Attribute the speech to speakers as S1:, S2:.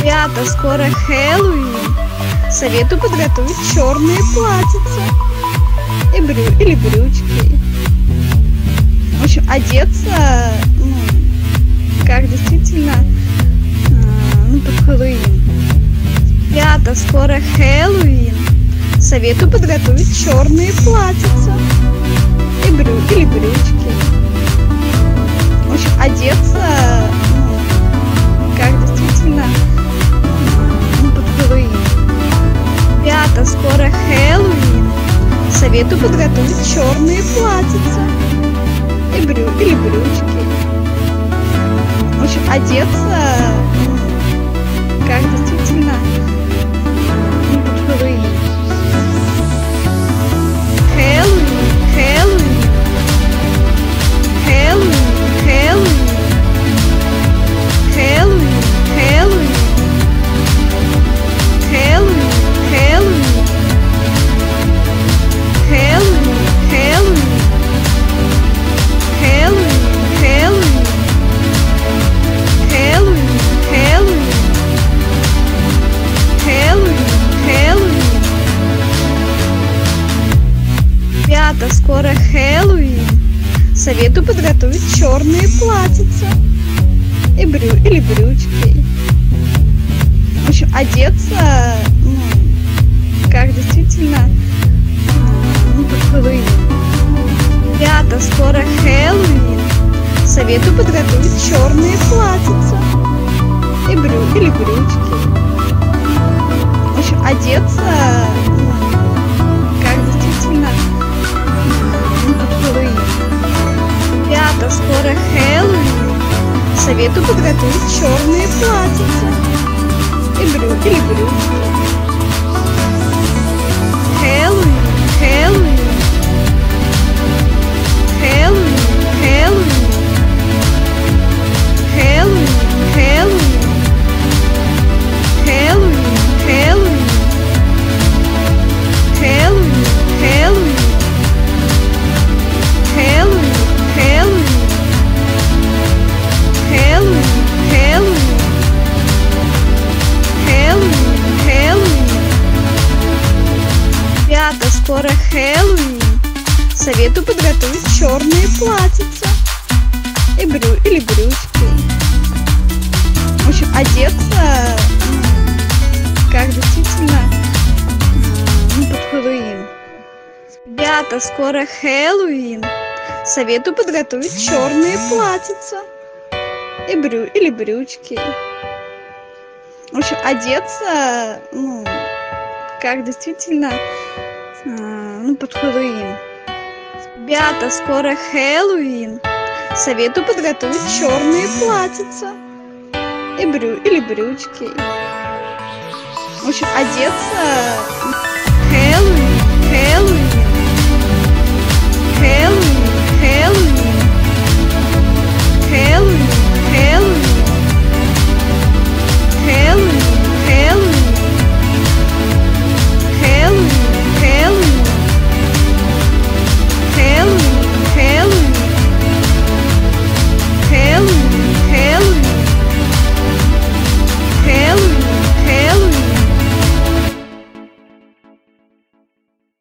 S1: Ребята, скоро Хэллоуин. Советую подготовить черные платьица. И брю... Или брючки. В общем, одеться, ну, как действительно, а, ну, под Хэллоуин. Ребята, скоро Хэллоуин. Советую подготовить черные платьица. Советую подготовить черные платьица. И брю... Или брючки. В общем, одеться, Ребята, скоро Хэллоуин. Советую подготовить черные платьица. И брю... Или брючки. В общем, одеться, ну, как действительно, а, ну, под Хэллоуин. Ребята, скоро Хэллоуин. Советую подготовить черные платьица. И брю... Или брючки. В общем, одеться, Советую подготовить черные платьица. И брю... Или. Хэллоуин, Хэллоуин. Хэллоуин, Советую подготовить черные платьица. И брю... Или брючки. В общем, одеться, как действительно, ну, под Хэллоуин. Ребята, скоро Хэллоуин. Советую подготовить черные платьица. И брю... Или брючки. В общем, одеться, ну, как действительно, а, ну, под Хэллоуин. Ребята, скоро Хэллоуин. Советую подготовить черные платьица. И брю... Или брючки. В общем, одеться Хэллоуин, Хэллоуин.